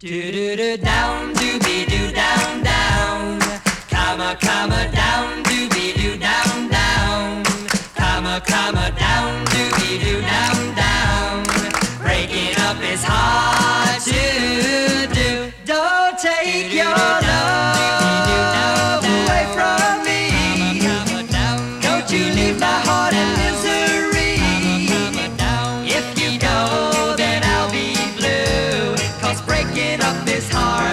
Do do do down, do be do down down, comma comma down, do be do down down, comma comma down, do be do down down. Breaking up is hard to do. Don't take your is hard.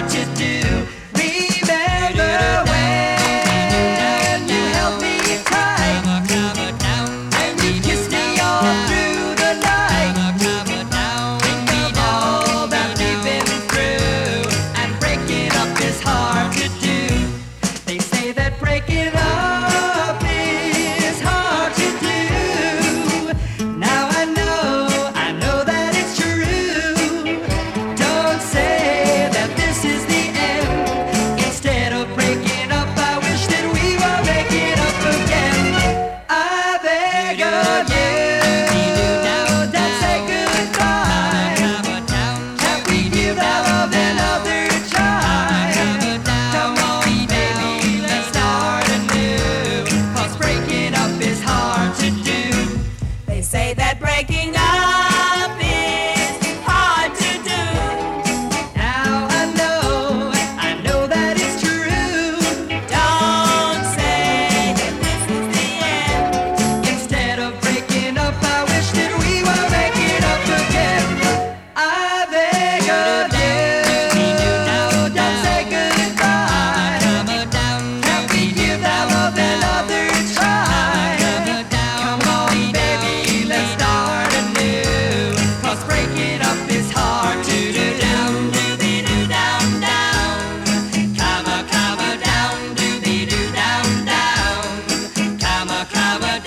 Sabbath.